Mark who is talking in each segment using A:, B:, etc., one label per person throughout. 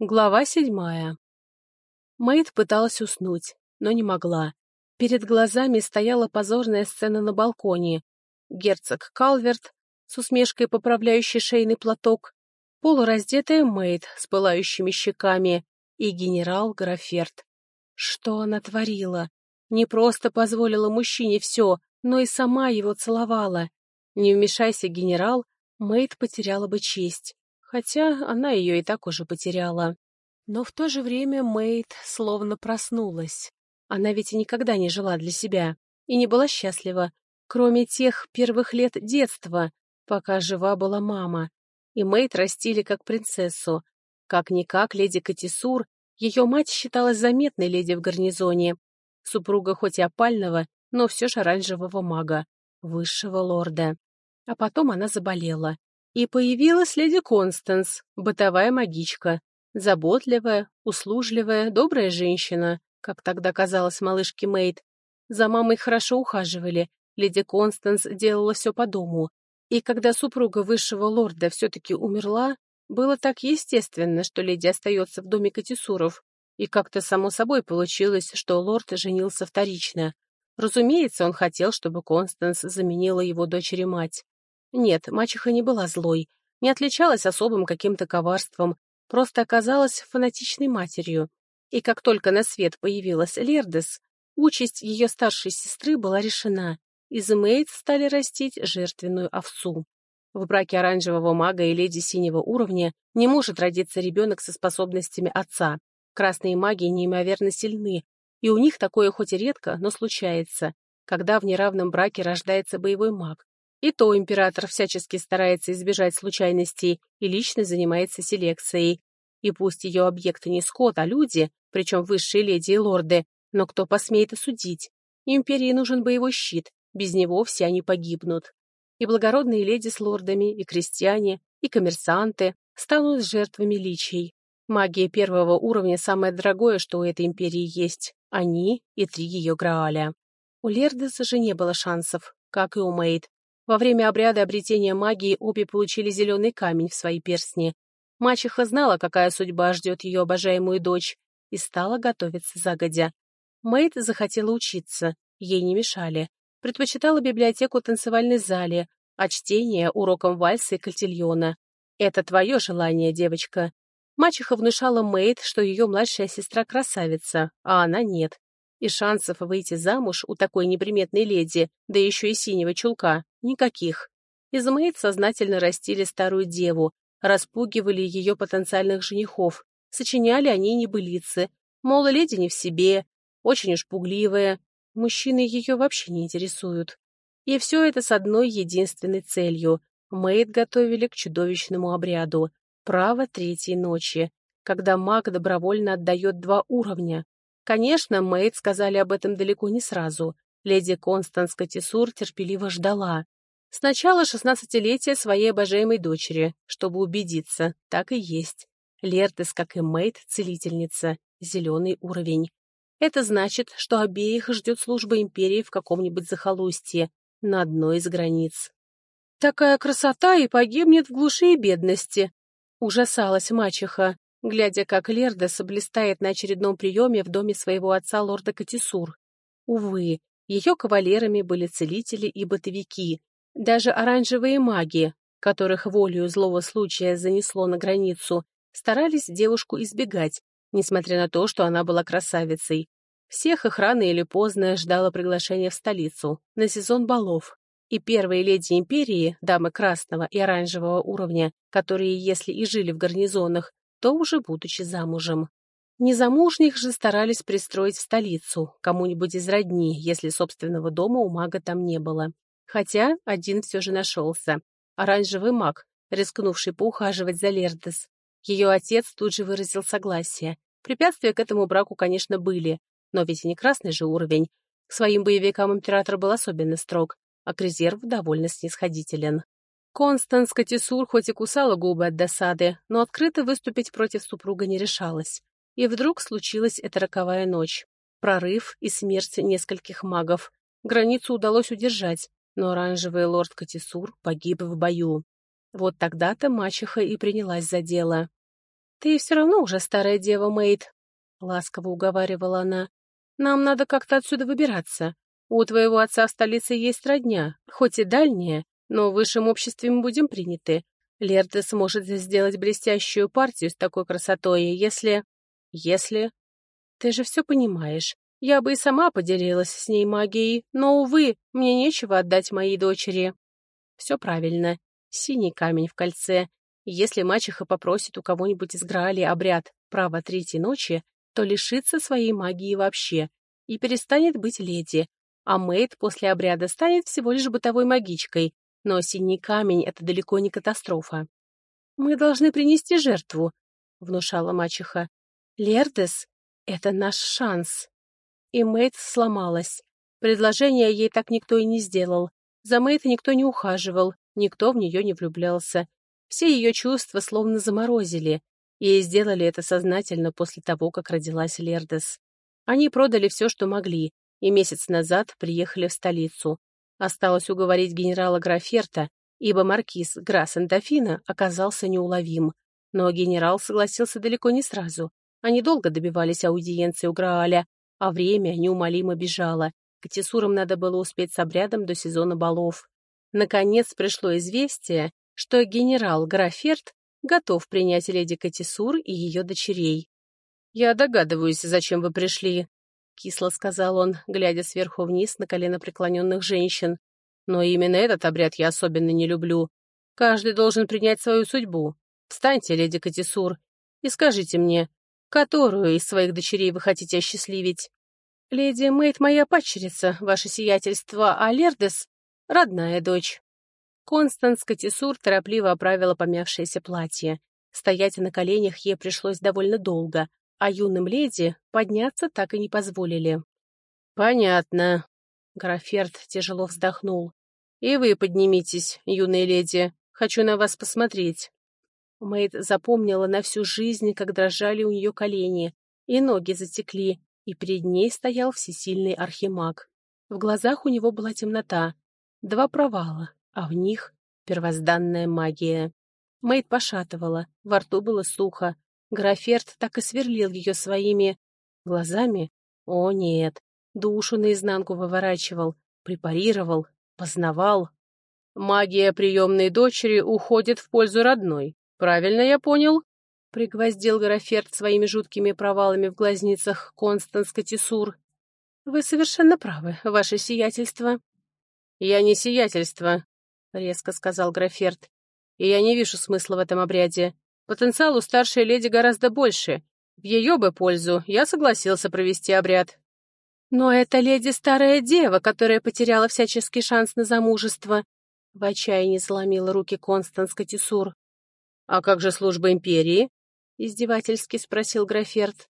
A: Глава седьмая. Мэйд пыталась уснуть, но не могла. Перед глазами стояла позорная сцена на балконе. Герцог Калверт, с усмешкой поправляющий шейный платок, полураздетая Мэйд с пылающими щеками и генерал Граферт. Что она творила? Не просто позволила мужчине все, но и сама его целовала. Не вмешайся, генерал, Мэйд потеряла бы честь хотя она ее и так уже потеряла. Но в то же время Мэйд словно проснулась. Она ведь и никогда не жила для себя и не была счастлива, кроме тех первых лет детства, пока жива была мама. И Мэйд растили как принцессу. Как-никак леди Катисур, ее мать считалась заметной леди в гарнизоне. Супруга хоть и опального, но все же оранжевого мага, высшего лорда. А потом она заболела. И появилась леди Констанс, бытовая магичка, заботливая, услужливая, добрая женщина, как тогда казалось малышке Мэйд. За мамой хорошо ухаживали, леди Констанс делала все по дому. И когда супруга высшего лорда все-таки умерла, было так естественно, что леди остается в доме Катисуров. И как-то само собой получилось, что лорд женился вторично. Разумеется, он хотел, чтобы Констанс заменила его дочери мать. Нет, мачеха не была злой, не отличалась особым каким-то коварством, просто оказалась фанатичной матерью. И как только на свет появилась Лердес, участь ее старшей сестры была решена. Из Мэйд стали растить жертвенную овцу. В браке оранжевого мага и леди синего уровня не может родиться ребенок со способностями отца. Красные маги неимоверно сильны, и у них такое хоть и редко, но случается, когда в неравном браке рождается боевой маг. И то император всячески старается избежать случайностей и лично занимается селекцией. И пусть ее объекты не скот, а люди, причем высшие леди и лорды, но кто посмеет осудить? Империи нужен боевой щит, без него все они погибнут. И благородные леди с лордами, и крестьяне, и коммерсанты станут жертвами личей. Магия первого уровня самое дорогое, что у этой империи есть. Они и три ее Грааля. У Лердеса же не было шансов, как и у Мэйд. Во время обряда обретения магии обе получили зеленый камень в свои перстни. Мачеха знала, какая судьба ждет ее обожаемую дочь, и стала готовиться загодя. Мэйд захотела учиться, ей не мешали. Предпочитала библиотеку танцевальной зале, а чтение — уроком вальса и кальтильона. «Это твое желание, девочка». Мачеха внушала Мэйд, что ее младшая сестра красавица, а она нет и шансов выйти замуж у такой неприметной леди, да еще и синего чулка, никаких. Измейд сознательно растили старую деву, распугивали ее потенциальных женихов, сочиняли они небылицы, мол, леди не в себе, очень уж пугливая, мужчины ее вообще не интересуют. И все это с одной единственной целью. Мэйд готовили к чудовищному обряду. Право третьей ночи, когда маг добровольно отдает два уровня, Конечно, Мэйд сказали об этом далеко не сразу. Леди Констанс Катисур терпеливо ждала. Сначала шестнадцатилетия своей обожаемой дочери, чтобы убедиться, так и есть. Лертес, как и Мэйд, целительница, зеленый уровень. Это значит, что обеих ждет служба империи в каком-нибудь захолустье, на одной из границ. «Такая красота и погибнет в глуши и бедности!» — ужасалась мачеха глядя, как Лердес блистает на очередном приеме в доме своего отца лорда Катисур. Увы, ее кавалерами были целители и бытовики, даже оранжевые маги, которых волею злого случая занесло на границу, старались девушку избегать, несмотря на то, что она была красавицей. Всех их рано или поздно ждало приглашение в столицу, на сезон балов. И первые леди империи, дамы красного и оранжевого уровня, которые, если и жили в гарнизонах, то уже будучи замужем. Незамужних же старались пристроить в столицу, кому-нибудь из родни, если собственного дома у мага там не было. Хотя один все же нашелся. Оранжевый маг, рискнувший поухаживать за Лердес. Ее отец тут же выразил согласие. Препятствия к этому браку, конечно, были, но ведь и не красный же уровень. К своим боевикам император был особенно строг, а к резерву довольно снисходителен. Констанс Катисур хоть и кусала губы от досады, но открыто выступить против супруга не решалась. И вдруг случилась эта роковая ночь. Прорыв и смерть нескольких магов. Границу удалось удержать, но оранжевый лорд Катисур погиб в бою. Вот тогда-то мачеха и принялась за дело. «Ты все равно уже старая дева, Мэйд», — ласково уговаривала она. «Нам надо как-то отсюда выбираться. У твоего отца в столице есть родня, хоть и дальняя, но в высшем обществе мы будем приняты. Лерда сможет сделать блестящую партию с такой красотой, если... Если... Ты же все понимаешь. Я бы и сама поделилась с ней магией, но, увы, мне нечего отдать моей дочери. Все правильно. Синий камень в кольце. Если мачеха попросит у кого-нибудь из Граали обряд права третьей ночи, то лишится своей магии вообще и перестанет быть леди, а Мэйд после обряда станет всего лишь бытовой магичкой, но синий камень — это далеко не катастрофа. «Мы должны принести жертву», — внушала мачеха. «Лердес — это наш шанс». И Мэйд сломалась. Предложение ей так никто и не сделал. За Мэйд никто не ухаживал, никто в нее не влюблялся. Все ее чувства словно заморозили, и сделали это сознательно после того, как родилась Лердес. Они продали все, что могли, и месяц назад приехали в столицу. Осталось уговорить генерала Граферта, ибо маркиз Грасс-Эндофина оказался неуловим. Но генерал согласился далеко не сразу. Они долго добивались аудиенции у Грааля, а время неумолимо бежало. Катисурам надо было успеть с обрядом до сезона балов. Наконец пришло известие, что генерал Граферт готов принять леди Катисур и ее дочерей. «Я догадываюсь, зачем вы пришли», — кисло сказал он, глядя сверху вниз на колено преклоненных женщин. «Но именно этот обряд я особенно не люблю. Каждый должен принять свою судьбу. Встаньте, леди Катисур, и скажите мне, которую из своих дочерей вы хотите осчастливить?» «Леди Мэйд моя падчерица, ваше сиятельство, а Лердес — родная дочь». Констанс Катисур торопливо оправила помявшееся платье. Стоять на коленях ей пришлось довольно долго, а юным леди подняться так и не позволили. «Понятно», — Граферт тяжело вздохнул. «И вы поднимитесь, юные леди. Хочу на вас посмотреть». Мэйд запомнила на всю жизнь, как дрожали у нее колени, и ноги затекли, и перед ней стоял всесильный архимаг. В глазах у него была темнота, два провала, а в них первозданная магия. Мэйд пошатывала, во рту было сухо, Граферт так и сверлил ее своими глазами. О, нет, душу наизнанку выворачивал, препарировал, познавал. Магия приемной дочери уходит в пользу родной. Правильно я понял? Пригвоздил Граферт своими жуткими провалами в глазницах Констанс Катисур. Вы совершенно правы, ваше сиятельство. Я не сиятельство, резко сказал Граферт. И я не вижу смысла в этом обряде. Потенциал у старшей леди гораздо больше. В ее бы пользу я согласился провести обряд. Но это леди старая дева, которая потеряла всяческий шанс на замужество. В отчаянии сломила руки Констанс Катисур. «А как же служба империи?» — издевательски спросил Граферт.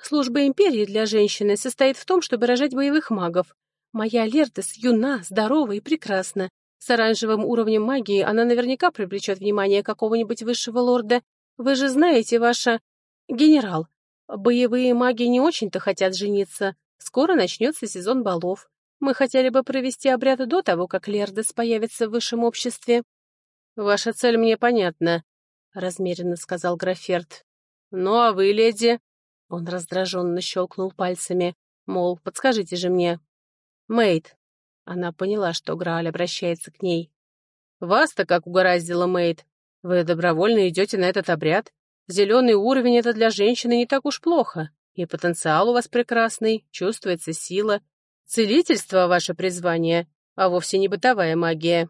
A: «Служба империи для женщины состоит в том, чтобы рожать боевых магов. Моя Лердес юна, здорова и прекрасна. С оранжевым уровнем магии она наверняка привлечет внимание какого-нибудь высшего лорда. Вы же знаете, ваша... Генерал, боевые маги не очень-то хотят жениться. Скоро начнется сезон балов. Мы хотели бы провести обряд до того, как Лердес появится в высшем обществе. «Ваша цель мне понятна», — размеренно сказал Граферт. «Ну а вы, леди?» Он раздраженно щелкнул пальцами, мол, подскажите же мне. «Мэйд, она поняла, что Грааль обращается к ней. «Вас-то как угораздило, Мэйд. Вы добровольно идете на этот обряд. Зеленый уровень — это для женщины не так уж плохо. И потенциал у вас прекрасный, чувствуется сила. Целительство — ваше призвание, а вовсе не бытовая магия».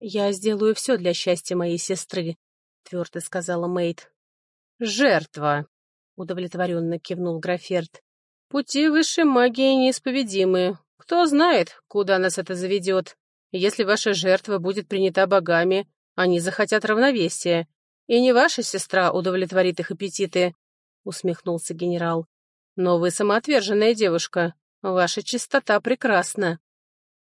A: «Я сделаю все для счастья моей сестры», — твердо сказала Мэйд. «Жертва», — удовлетворенно кивнул Граферт. «Пути высшей магии неисповедимы, кто знает, куда нас это заведет. Если ваша жертва будет принята богами, они захотят равновесия, и не ваша сестра удовлетворит их аппетиты», — усмехнулся генерал. «Но вы самоотверженная девушка. Ваша чистота прекрасна».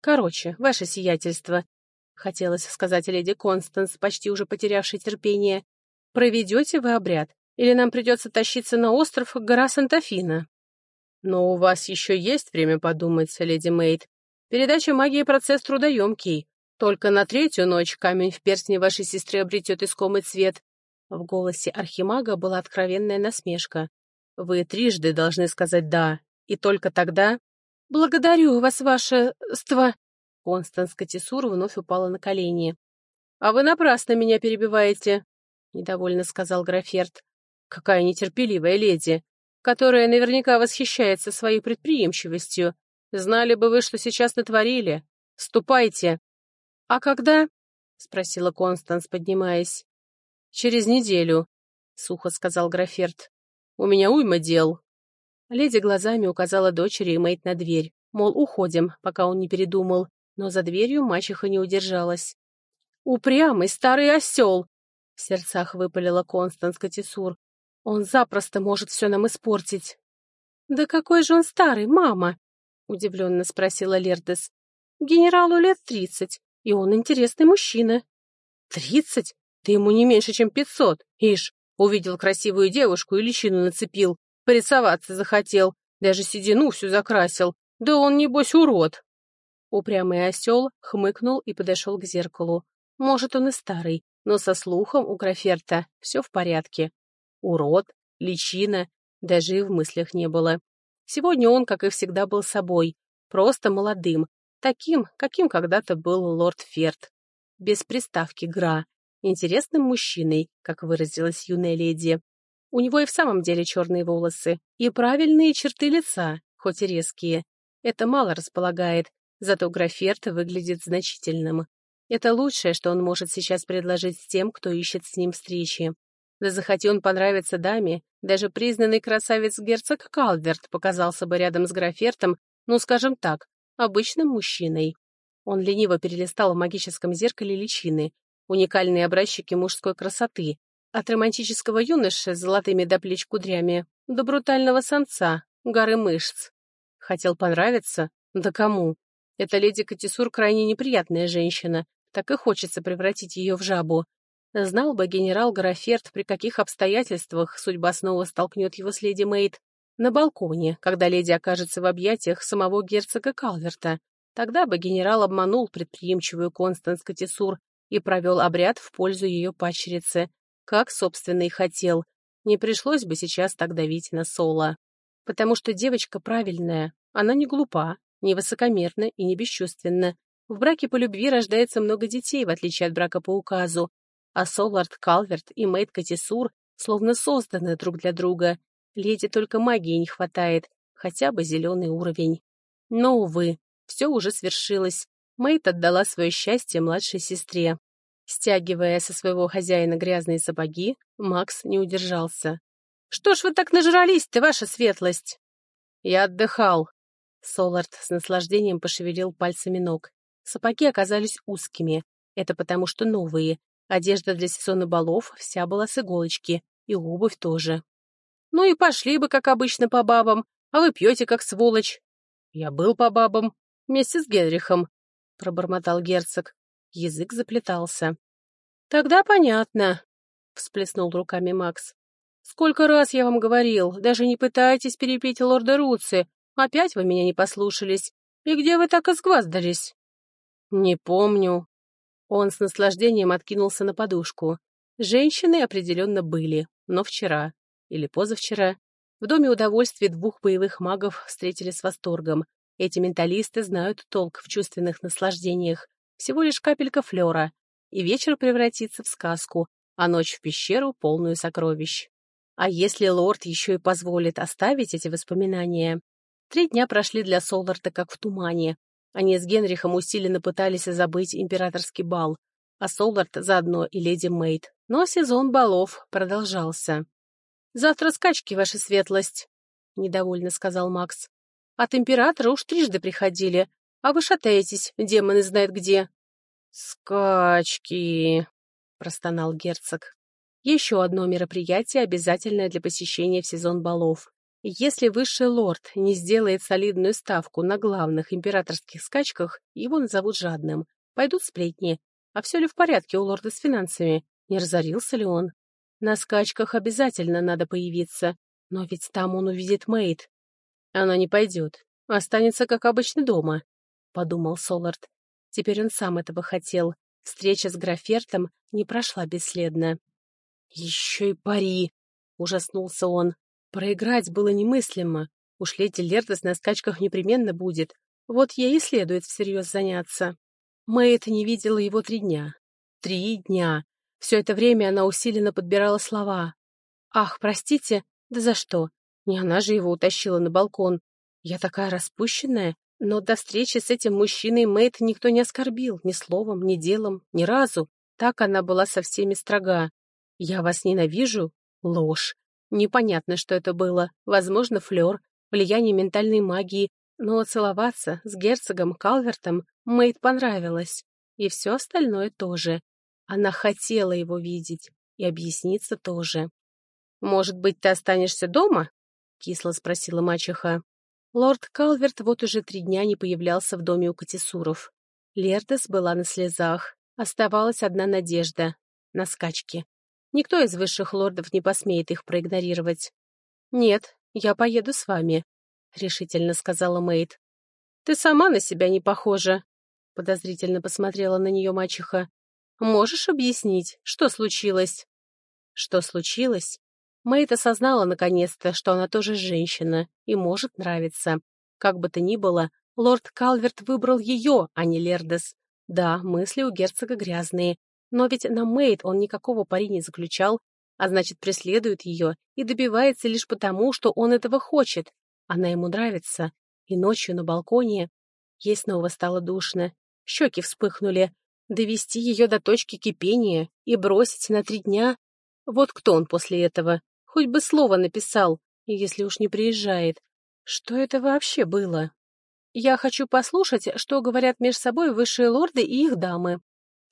A: «Короче, ваше сиятельство», — хотелось сказать леди Констанс, почти уже потерявшей терпение, «проведете вы обряд, или нам придется тащиться на остров гора Сантафина?» Но у вас еще есть время подумать, леди Мэйд. Передача магии процесс трудоемкий. Только на третью ночь камень в перстне вашей сестры обретет искомый цвет. В голосе архимага была откровенная насмешка. «Вы трижды должны сказать «да», и только тогда...» «Благодарю вас, ваше... ство...» Констанс Катисур вновь упала на колени. «А вы напрасно меня перебиваете», — недовольно сказал Граферт. «Какая нетерпеливая леди, которая наверняка восхищается своей предприимчивостью. Знали бы вы, что сейчас натворили. Ступайте». «А когда?» — спросила Констанс, поднимаясь. «Через неделю», — сухо сказал Граферт. «У меня уйма дел». Леди глазами указала дочери и Мэйд на дверь, мол, уходим, пока он не передумал, но за дверью мачеха не удержалась. «Упрямый старый осел!» — в сердцах выпалила Констанс Катисур. «Он запросто может все нам испортить». «Да какой же он старый, мама?» — удивленно спросила Лердес. «Генералу лет тридцать, и он интересный мужчина». «Тридцать? Ты ему не меньше, чем пятьсот. Ишь, увидел красивую девушку и личину нацепил, порисоваться захотел, даже седину всю закрасил. Да он, небось, урод». Упрямый осел хмыкнул и подошел к зеркалу. Может, он и старый, но со слухом у Граферта все в порядке. Урод, личина, даже и в мыслях не было. Сегодня он, как и всегда, был собой, просто молодым, таким, каким когда-то был лорд Ферд. Без приставки «гра», интересным мужчиной, как выразилась юная леди. У него и в самом деле черные волосы, и правильные черты лица, хоть и резкие. Это мало располагает, зато Граферт выглядит значительным. Это лучшее, что он может сейчас предложить тем, кто ищет с ним встречи. Да захоти он понравиться даме, даже признанный красавец герцог Калверт показался бы рядом с Графертом, ну, скажем так, обычным мужчиной. Он лениво перелистал в магическом зеркале личины, уникальные образчики мужской красоты, от романтического юноши с золотыми до плеч кудрями до брутального самца, горы мышц. Хотел понравиться? Да кому? Эта леди Катисур крайне неприятная женщина, так и хочется превратить ее в жабу. Знал бы генерал Граферт, при каких обстоятельствах судьба снова столкнет его с леди Мейд. На балконе, когда леди окажется в объятиях самого герцога Калверта. Тогда бы генерал обманул предприимчивую Констанс Катисур и провел обряд в пользу ее падчерицы, как, собственно, и хотел. Не пришлось бы сейчас так давить на Соло. Потому что девочка правильная, она не глупа, не высокомерна и не бесчувственна. В браке по любви рождается много детей, в отличие от брака по указу. А Солард Калверт и Мэйд Катисур словно созданы друг для друга. Леди только магии не хватает, хотя бы зеленый уровень. Но, увы, все уже свершилось. Мэйд отдала свое счастье младшей сестре. Стягивая со своего хозяина грязные сапоги, Макс не удержался. «Что ж вы так нажрались-то, ваша светлость?» «Я отдыхал». Солард с наслаждением пошевелил пальцами ног. Сапоги оказались узкими. Это потому, что новые. Одежда для сезона балов вся была с иголочки, и обувь тоже. «Ну и пошли бы, как обычно, по бабам, а вы пьете, как сволочь». «Я был по бабам, вместе с Генрихом», — пробормотал герцог. Язык заплетался. «Тогда понятно», — всплеснул руками Макс. «Сколько раз я вам говорил, даже не пытайтесь перепить лорда Руци. Опять вы меня не послушались. И где вы так изгваздались?» «Не помню». Он с наслаждением откинулся на подушку. Женщины определенно были, но вчера или позавчера в Доме удовольствий двух боевых магов встретили с восторгом. Эти менталисты знают толк в чувственных наслаждениях. Всего лишь капелька флера, и вечер превратится в сказку, а ночь в пещеру, полную сокровищ. А если лорд еще и позволит оставить эти воспоминания? Три дня прошли для Соларта как в тумане. Они с Генрихом усиленно пытались забыть императорский бал, а Солард заодно и леди Мейд. Но сезон балов продолжался. «Завтра скачки, ваша светлость», — недовольно сказал Макс. «От императора уж трижды приходили, а вы шатаетесь, демоны знает где». «Скачки», — простонал герцог. «Еще одно мероприятие, обязательное для посещения в сезон балов. Если высший лорд не сделает солидную ставку на главных императорских скачках, его назовут жадным. Пойдут сплетни. А все ли в порядке у лорда с финансами? Не разорился ли он? На скачках обязательно надо появиться. Но ведь там он увидит Мэйд. Она не пойдет. Останется, как обычно, дома, — подумал Солард. Теперь он сам этого хотел. Встреча с Графертом не прошла бесследно. Еще и пари! Ужаснулся он. Проиграть было немыслимо. Уж леди Лердес на скачках непременно будет. Вот ей и следует всерьез заняться. Мэйд не видела его три дня. Три дня. Все это время она усиленно подбирала слова. «Ах, простите, да за что? Не она же его утащила на балкон. Я такая распущенная, но до встречи с этим мужчиной Мэйд никто не оскорбил ни словом, ни делом, ни разу. Так она была со всеми строга. «Я вас ненавижу?» Ложь. Непонятно, что это было. Возможно, флёр, влияние ментальной магии, но целоваться с герцогом Калвертом Мэйд понравилось. И все остальное тоже. Она хотела его видеть. И объясниться тоже. «Может быть, ты останешься дома?» — кисло спросила мачеха. Лорд Калверт вот уже три дня не появлялся в доме у Катисуров. Лердес была на слезах. Оставалась одна надежда — на скачке. Никто из высших лордов не посмеет их проигнорировать. «Нет, я поеду с вами», — решительно сказала Мэйд. «Ты сама на себя не похожа», — подозрительно посмотрела на нее мачеха. «Можешь объяснить, что случилось?» «Что случилось?» Мэйд осознала наконец-то, что она тоже женщина и может нравиться. Как бы то ни было, лорд Калверт выбрал ее, а не Лердес. Да, мысли у герцога грязные, но ведь на Мэйд он никакого пари не заключал, а значит, преследует ее и добивается лишь потому, что он этого хочет. Она ему нравится. И ночью на балконе ей снова стало душно. Щеки вспыхнули. Довести ее до точки кипения и бросить на три дня? Вот кто он после этого? Хоть бы слово написал, если уж не приезжает. Что это вообще было? Я хочу послушать, что говорят между собой высшие лорды и их дамы.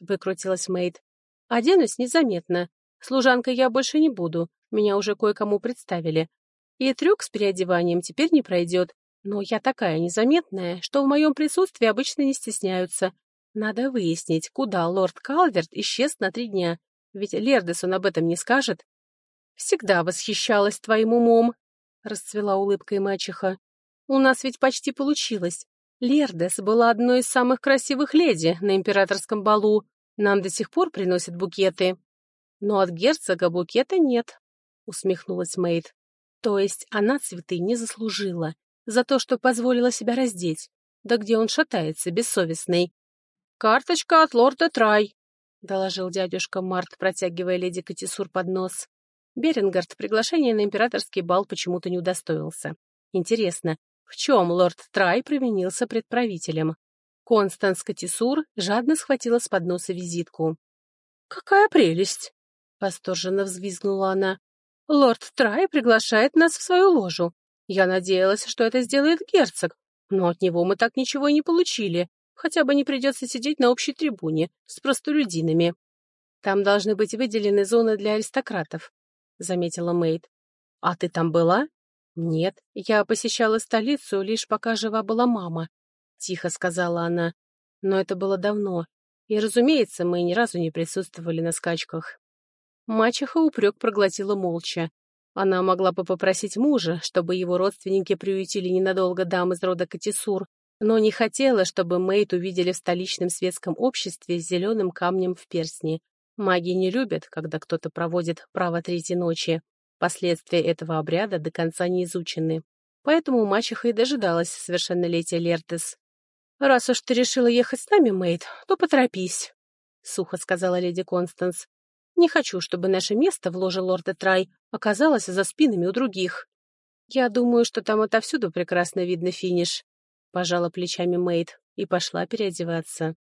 A: Выкрутилась Мэйд. Оденусь незаметно. Служанкой я больше не буду. Меня уже кое-кому представили. И трюк с переодеванием теперь не пройдет. Но я такая незаметная, что в моем присутствии обычно не стесняются. Надо выяснить, куда лорд Калверт исчез на три дня. Ведь Лердес он об этом не скажет. «Всегда восхищалась твоим умом», — расцвела улыбкой мачеха. «У нас ведь почти получилось. Лердес была одной из самых красивых леди на императорском балу. Нам до сих пор приносят букеты». «Но от герцога букета нет», — усмехнулась Мэйд. «То есть она цветы не заслужила за то, что позволила себя раздеть. Да где он шатается, бессовестный?» «Карточка от лорда Трай», — доложил дядюшка Март, протягивая леди Катисур под нос. Берингард приглашение на императорский бал почему-то не удостоился. Интересно, в чем лорд Трай провинился пред правителем? Констанс Катисур жадно схватила с подноса визитку. «Какая прелесть!» — восторженно взвизгнула она. «Лорд Трай приглашает нас в свою ложу. Я надеялась, что это сделает герцог, но от него мы так ничего и не получили. Хотя бы не придется сидеть на общей трибуне с простолюдинами. Там должны быть выделены зоны для аристократов. — заметила Мэйд. «А ты там была?» «Нет, я посещала столицу, лишь пока жива была мама», — тихо сказала она. «Но это было давно, и, разумеется, мы ни разу не присутствовали на скачках». Мачеха упрек проглотила молча. Она могла бы попросить мужа, чтобы его родственники приютили ненадолго дам из рода Катисур, но не хотела, чтобы Мэйд увидели в столичном светском обществе с зеленым камнем в перстне. Маги не любят, когда кто-то проводит право третьей ночи. Последствия этого обряда до конца не изучены. Поэтому мачеха и дожидалась совершеннолетия Лертес. «Раз уж ты решила ехать с нами, Мэйд, то поторопись», — сухо сказала леди Констанс. «Не хочу, чтобы наше место в ложе лорда Трай оказалось за спинами у других». «Я думаю, что там отовсюду прекрасно видно финиш», — пожала плечами Мэйд и пошла переодеваться.